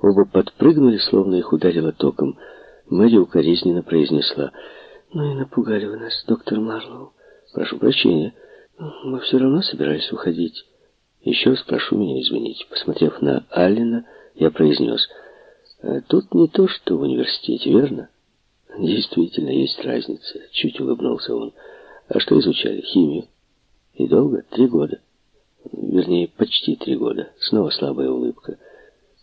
Оба подпрыгнули, словно их ударило током. Мэри укоризненно произнесла. «Ну и напугали вы нас, доктор Марлоу. Прошу прощения, мы все равно собирались уходить. Еще раз прошу меня извинить». Посмотрев на Аллена, я произнес. «Э, «Тут не то, что в университете, верно?» «Действительно, есть разница», — чуть улыбнулся он. «А что изучали? Химию?» «И долго? Три года». «Вернее, почти три года». Снова слабая улыбка.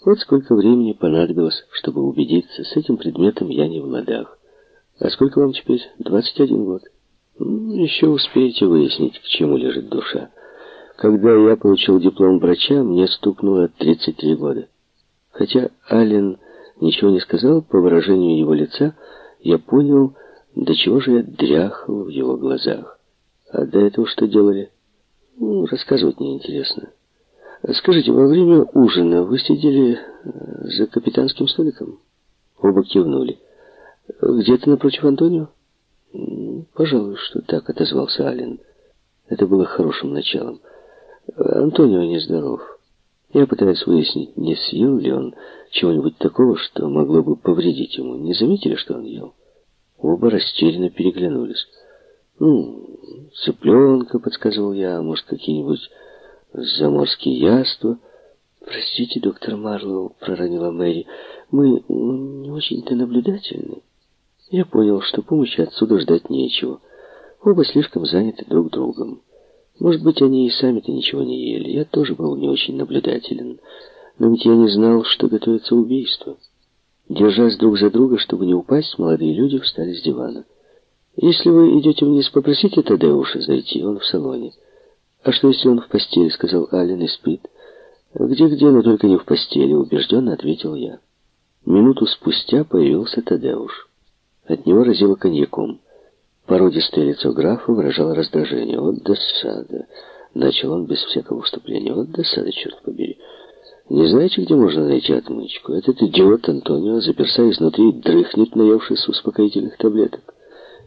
Вот сколько времени понадобилось, чтобы убедиться, с этим предметом я не в ладах. А сколько вам теперь? 21 год. Еще успеете выяснить, к чему лежит душа. Когда я получил диплом врача, мне стукнуло 33 года. Хотя Аллен ничего не сказал, по выражению его лица, я понял, до чего же я дряхал в его глазах. А до этого что делали? Ну, рассказывать неинтересно. Скажите, во время ужина вы сидели э, за капитанским столиком? Оба кивнули. Где-то напротив Антонио? Пожалуй, что так отозвался Ален. Это было хорошим началом. Антонио нездоров. Я пытаюсь выяснить, не съел ли он чего-нибудь такого, что могло бы повредить ему. Не заметили, что он ел? Оба растерянно переглянулись. «Ну, цыпленка», — подсказывал я, — «может, какие-нибудь заморские яства. «Простите, доктор Марлоу», — проронила Мэри, — «мы не очень-то наблюдательны». Я понял, что помощи отсюда ждать нечего. Оба слишком заняты друг другом. Может быть, они и сами-то ничего не ели. Я тоже был не очень наблюдателен. Но ведь я не знал, что готовится убийство. Держась друг за друга, чтобы не упасть, молодые люди встали с дивана. «Если вы идете вниз, попросите Тадеуша зайти, он в салоне». «А что, если он в постели?» — сказал Ален и спит. «Где-где, но только не в постели», — убежденно ответил я. Минуту спустя появился Тадеуш. От него разило коньяком. Породистое лицо графа выражало раздражение. «Вот досада!» — начал он без всякого вступления. «Вот досада, черт побери! Не знаете, где можно найти отмычку? Этот идиот Антонио, заперся изнутри, дрыхнет, наевшись успокоительных таблеток.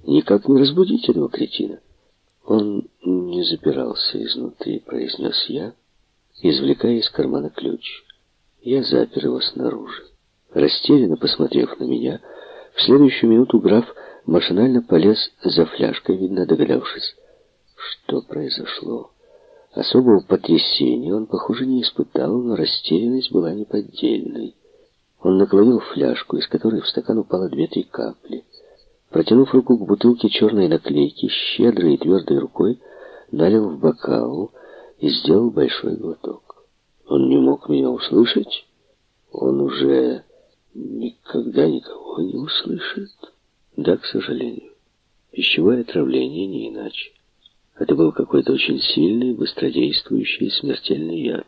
Никак не разбудить этого кретина!» «Он не запирался изнутри», — произнес я, извлекая из кармана ключ. Я запер его снаружи. Растерянно посмотрев на меня, в следующую минуту граф машинально полез за фляжкой, видно догадавшись, что произошло. Особого потрясения он, похоже, не испытал, но растерянность была неподдельной. Он наклонил фляжку, из которой в стакан упало две-три капли. Протянув руку к бутылке черной наклейки, щедрой и твердой рукой налил в бокал и сделал большой глоток. Он не мог меня услышать. Он уже никогда никого не услышит. Да, к сожалению. Пищевое отравление не иначе. Это был какой-то очень сильный, быстродействующий смертельный яд.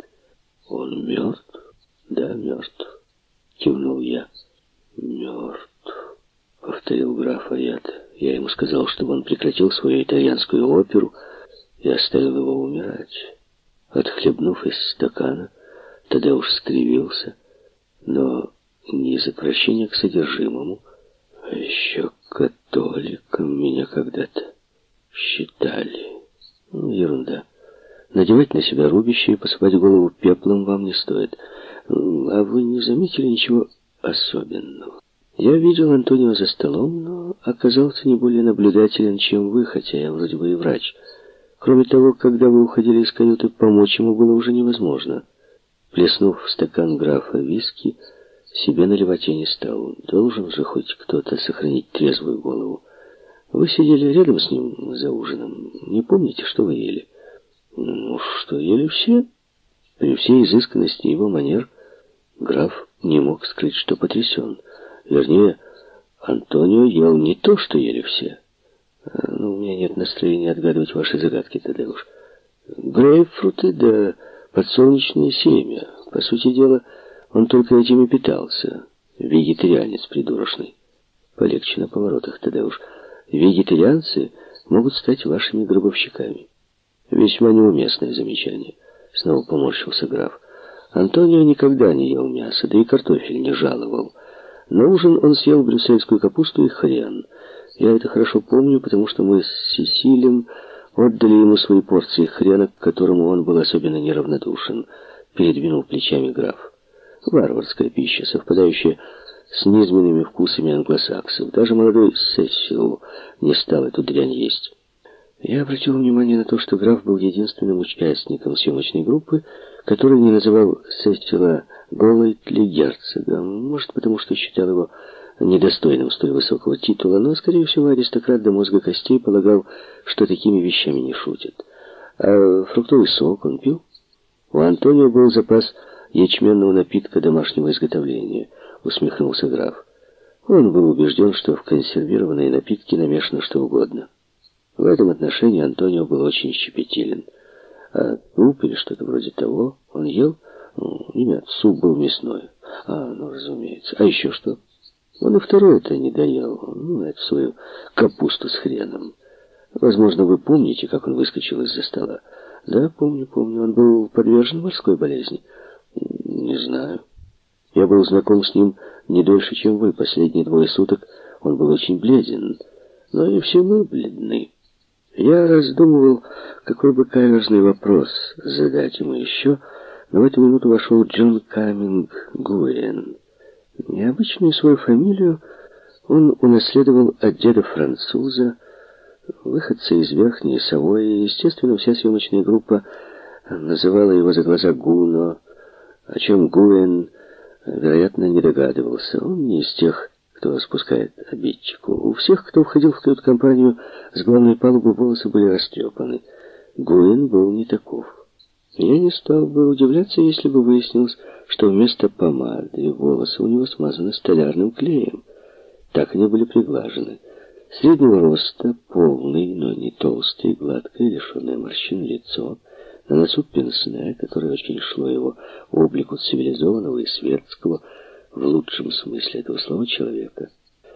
Он мертв? Да, мертв. Кивнул я. Мертв повторил граф Аят. Я ему сказал, чтобы он прекратил свою итальянскую оперу и оставил его умирать. Отхлебнув из стакана, уж скривился, но не из отвращения к содержимому, а еще католиком меня когда-то считали. Ну, ерунда. Надевать на себя рубище и посыпать голову пеплом вам не стоит. А вы не заметили ничего особенного? Я видел Антонио за столом, но оказался не более наблюдателен, чем вы, хотя я вроде бы и врач. Кроме того, когда вы уходили из каюты, помочь ему было уже невозможно. Плеснув в стакан графа виски, себе наливать я не стал. Должен же хоть кто-то сохранить трезвую голову. Вы сидели рядом с ним за ужином. Не помните, что вы ели? Ну, что ели все? При всей изысканности его манер граф не мог скрыть, что потрясен. Вернее, Антонио ел не то, что ели все. А, ну, у меня нет настроения отгадывать ваши загадки, Тадеуш. Грейпфруты да подсолнечное семя. По сути дела, он только этим и питался. Вегетарианец придурочный. Полегче на поворотах, Тадеуш. Вегетарианцы могут стать вашими гробовщиками. Весьма неуместное замечание. Снова поморщился граф. Антонио никогда не ел мясо, да и картофель не жаловал. На ужин он съел брюссельскую капусту и хрен. Я это хорошо помню, потому что мы с Сесилем отдали ему свои порции хрена, к которому он был особенно неравнодушен. Передвинул плечами граф. Варварская пища, совпадающая с низменными вкусами англосаксов. Даже молодой Сесил не стал эту дрянь есть. Я обратил внимание на то, что граф был единственным участником съемочной группы, который не называл Сесила Голлайтли герцогом. Может, потому что считал его недостойным столь высокого титула, но, скорее всего, аристократ до мозга костей полагал, что такими вещами не шутят. А фруктовый сок он пил? У Антонио был запас ячменного напитка домашнего изготовления, усмехнулся граф. Он был убежден, что в консервированные напитки намешано что угодно. В этом отношении Антонио был очень щепетилен. А суп или что-то вроде того он ел? Ну, нет, суп был мясной. А, ну, разумеется. А еще что? Он и второй это не доел. Ну, это свою капусту с хреном. Возможно, вы помните, как он выскочил из-за стола. Да, помню, помню. Он был подвержен морской болезни. Не знаю. Я был знаком с ним не дольше, чем вы. Последние двое суток он был очень бледен. Но и все мы бледны. Я раздумывал, какой бы каверзный вопрос задать ему еще, но в эту минуту вошел Джон Каминг Гуэн. Необычную свою фамилию он унаследовал от деда-француза, выходца из Верхней Савойи. Естественно, вся съемочная группа называла его за глаза Гуно, о чем Гуэн, вероятно, не догадывался. Он не из тех, кто спускает обидчику. У всех, кто входил в кают-компанию с главной палубы, волосы были растрепаны. Гуэн был не таков. Я не стал бы удивляться, если бы выяснилось, что вместо помады волосы у него смазаны столярным клеем. Так они были приглажены. Среднего роста, полный, но не толстый, гладкое, лишенное морщин лицо, на носу пенсне, которое очень шло его облику цивилизованного и светского, в лучшем смысле этого слова человека —